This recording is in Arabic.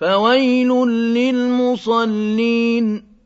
فويل للمصلين